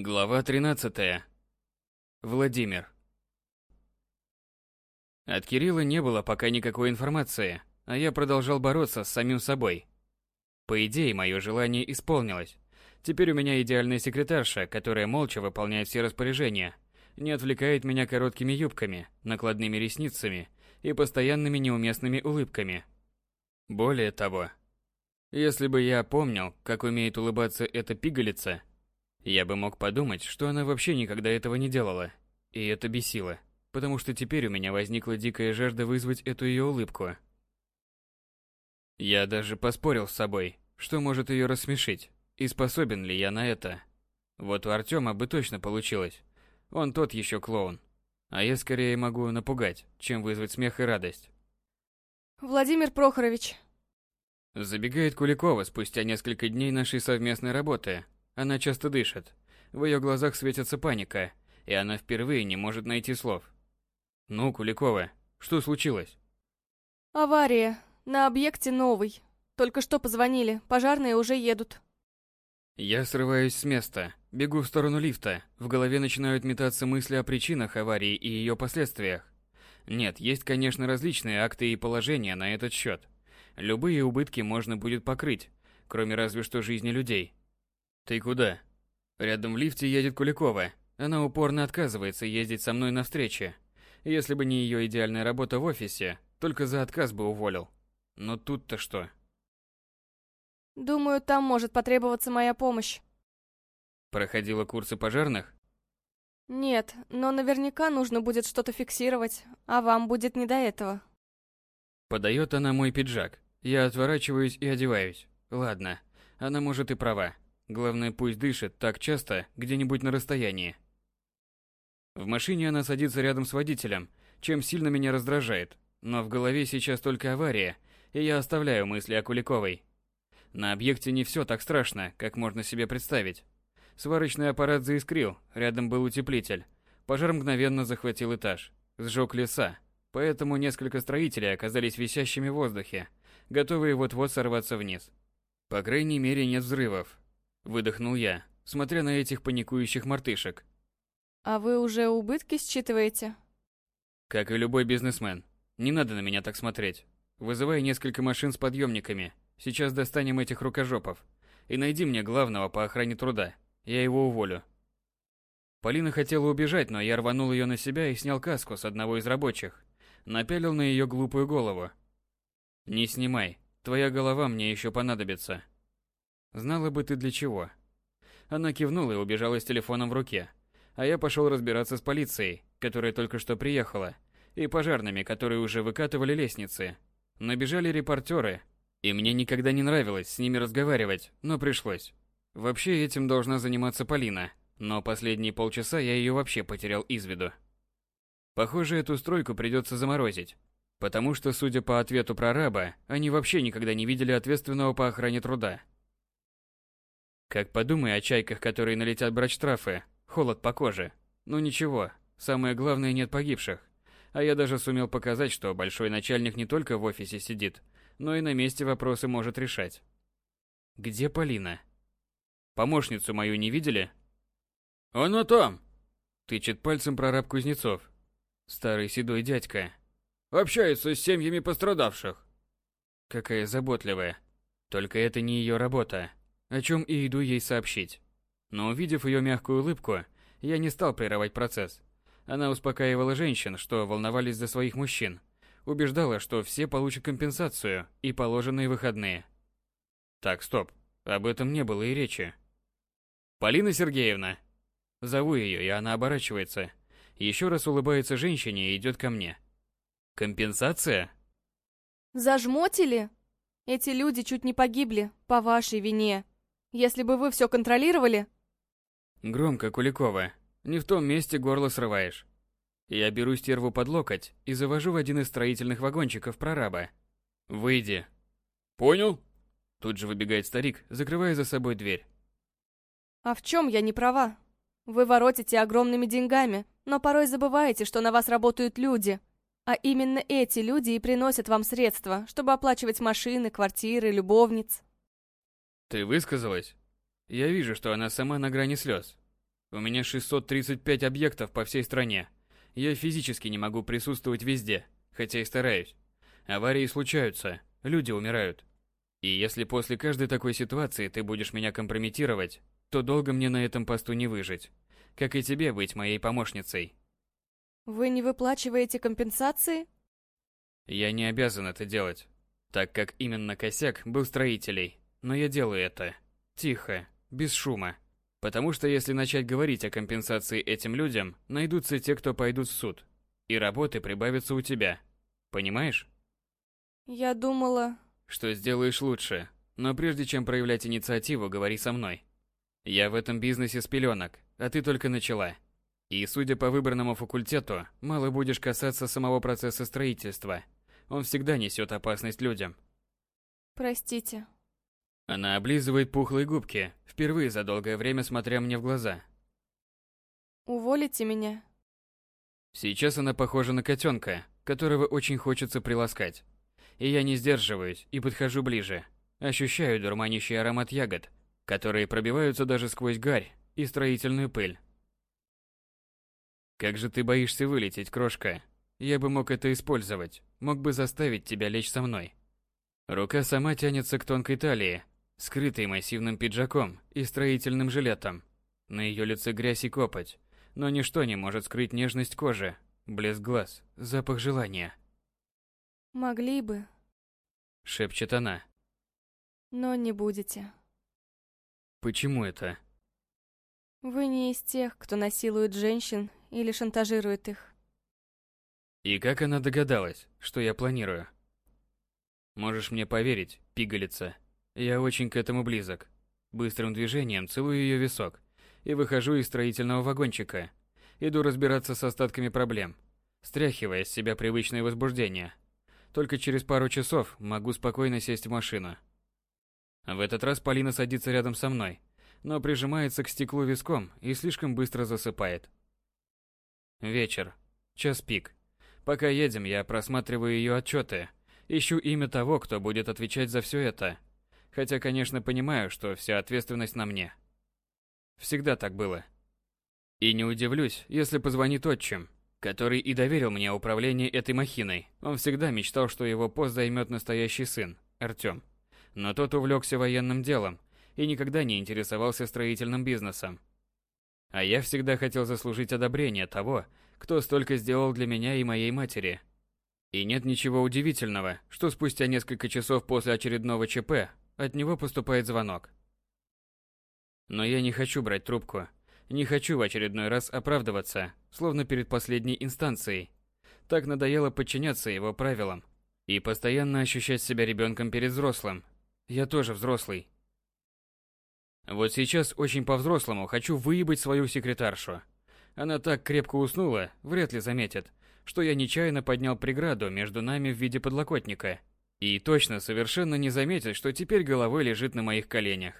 Глава 13. Владимир. От Кирилла не было пока никакой информации, а я продолжал бороться с самим собой. По идее, мое желание исполнилось. Теперь у меня идеальная секретарша, которая молча выполняет все распоряжения, не отвлекает меня короткими юбками, накладными ресницами и постоянными неуместными улыбками. Более того, если бы я помнил, как умеет улыбаться эта пигалица, я бы мог подумать, что она вообще никогда этого не делала. И это бесило, потому что теперь у меня возникла дикая жажда вызвать эту ее улыбку. Я даже поспорил с собой, что может ее рассмешить, и способен ли я на это. Вот у Артема бы точно получилось. Он тот еще клоун. А я скорее могу напугать, чем вызвать смех и радость. Владимир Прохорович. Забегает Куликова спустя несколько дней нашей совместной работы, она часто дышит. В ее глазах светится паника, и она впервые не может найти слов. «Ну, Куликова, что случилось?» «Авария. На объекте новый. Только что позвонили. Пожарные уже едут». Я срываюсь с места, бегу в сторону лифта. В голове начинают метаться мысли о причинах аварии и ее последствиях. Нет, есть, конечно, различные акты и положения на этот счет. Любые убытки можно будет покрыть, кроме разве что жизни людей. «Ты куда?» Рядом в лифте едет Куликова. Она упорно отказывается ездить со мной на встречи. Если бы не ее идеальная работа в офисе, только за отказ бы уволил. Но тут-то что? Думаю, там может потребоваться моя помощь. Проходила курсы пожарных? Нет, но наверняка нужно будет что-то фиксировать, а вам будет не до этого. Подает она мой пиджак. Я отворачиваюсь и одеваюсь. Ладно, она может и права. Главное, пусть дышит так часто, где-нибудь на расстоянии. В машине она садится рядом с водителем, чем сильно меня раздражает. Но в голове сейчас только авария, и я оставляю мысли о Куликовой. На объекте не все так страшно, как можно себе представить. Сварочный аппарат заискрил, рядом был утеплитель. Пожар мгновенно захватил этаж, сжег леса, поэтому несколько строителей оказались висящими в воздухе, готовые вот-вот сорваться вниз. По крайней мере, нет взрывов, Выдохнул я, смотря на этих паникующих мартышек. А вы уже убытки считываете? Как и любой бизнесмен. Не надо на меня так смотреть. Вызывай несколько машин с подъемниками. Сейчас достанем этих рукожопов. И найди мне главного по охране труда. Я его уволю. Полина хотела убежать, но я рванул ее на себя и снял каску с одного из рабочих. Напялил на ее глупую голову. Не снимай. Твоя голова мне еще понадобится. Знала бы ты для чего. Она кивнула и убежала с телефоном в руке. А я пошел разбираться с полицией, которая только что приехала, и пожарными, которые уже выкатывали лестницы. Набежали репортеры, и мне никогда не нравилось с ними разговаривать, но пришлось. Вообще этим должна заниматься Полина, но последние полчаса я ее вообще потерял из виду. Похоже, эту стройку придется заморозить, потому что, судя по ответу прораба, они вообще никогда не видели ответственного по охране труда. Как подумай о чайках, которые налетят брать штрафы, холод по коже. Ну ничего, самое главное нет погибших. А я даже сумел показать, что большой начальник не только в офисе сидит, но и на месте вопросы может решать. Где Полина? Помощницу мою не видели? Она там! Тычет пальцем прораб Кузнецов. Старый седой дядька. Общается с семьями пострадавших. Какая заботливая. Только это не ее работа о чем и иду ей сообщить. Но увидев ее мягкую улыбку, я не стал прерывать процесс. Она успокаивала женщин, что волновались за своих мужчин, убеждала, что все получат компенсацию и положенные выходные. Так, стоп, об этом не было и речи. Полина Сергеевна. Зову ее, и она оборачивается. Еще раз улыбается женщине и идет ко мне. Компенсация? Зажмотили? Эти люди чуть не погибли по вашей вине. Если бы вы все контролировали... Громко, Куликова. Не в том месте горло срываешь. Я беру стерву под локоть и завожу в один из строительных вагончиков прораба. Выйди. Понял? Тут же выбегает старик, закрывая за собой дверь. А в чем я не права? Вы воротите огромными деньгами, но порой забываете, что на вас работают люди. А именно эти люди и приносят вам средства, чтобы оплачивать машины, квартиры, любовниц. Ты высказалась? Я вижу, что она сама на грани слез. У меня 635 объектов по всей стране. Я физически не могу присутствовать везде, хотя и стараюсь. Аварии случаются, люди умирают. И если после каждой такой ситуации ты будешь меня компрометировать, то долго мне на этом посту не выжить. Как и тебе быть моей помощницей. Вы не выплачиваете компенсации? Я не обязан это делать, так как именно косяк был строителей. Но я делаю это. Тихо, без шума. Потому что если начать говорить о компенсации этим людям, найдутся те, кто пойдут в суд. И работы прибавится у тебя. Понимаешь? Я думала... Что сделаешь лучше. Но прежде чем проявлять инициативу, говори со мной. Я в этом бизнесе с пеленок, а ты только начала. И, судя по выбранному факультету, мало будешь касаться самого процесса строительства. Он всегда несет опасность людям. Простите. Она облизывает пухлые губки, впервые за долгое время смотря мне в глаза. Уволите меня? Сейчас она похожа на котенка, которого очень хочется приласкать. И я не сдерживаюсь и подхожу ближе. Ощущаю дурманящий аромат ягод, которые пробиваются даже сквозь гарь и строительную пыль. Как же ты боишься вылететь, крошка? Я бы мог это использовать, мог бы заставить тебя лечь со мной. Рука сама тянется к тонкой талии, скрытой массивным пиджаком и строительным жилетом. На ее лице грязь и копоть, но ничто не может скрыть нежность кожи, блеск глаз, запах желания. Могли бы. Шепчет она. Но не будете. Почему это? Вы не из тех, кто насилует женщин или шантажирует их. И как она догадалась, что я планирую? Можешь мне поверить, пигалица. Я очень к этому близок. Быстрым движением целую ее висок и выхожу из строительного вагончика. Иду разбираться с остатками проблем, стряхивая с себя привычное возбуждение. Только через пару часов могу спокойно сесть в машину. В этот раз Полина садится рядом со мной, но прижимается к стеклу виском и слишком быстро засыпает. Вечер. Час пик. Пока едем, я просматриваю ее отчеты, ищу имя того, кто будет отвечать за все это. Хотя, конечно, понимаю, что вся ответственность на мне. Всегда так было. И не удивлюсь, если позвонит отчим, который и доверил мне управление этой махиной. Он всегда мечтал, что его пост займет настоящий сын, Артем. Но тот увлекся военным делом и никогда не интересовался строительным бизнесом. А я всегда хотел заслужить одобрение того, кто столько сделал для меня и моей матери. И нет ничего удивительного, что спустя несколько часов после очередного ЧП от него поступает звонок. Но я не хочу брать трубку. Не хочу в очередной раз оправдываться, словно перед последней инстанцией. Так надоело подчиняться его правилам и постоянно ощущать себя ребенком перед взрослым. Я тоже взрослый. Вот сейчас очень по-взрослому хочу выебать свою секретаршу. Она так крепко уснула, вряд ли заметит, что я нечаянно поднял преграду между нами в виде подлокотника. И точно совершенно не заметит, что теперь головой лежит на моих коленях.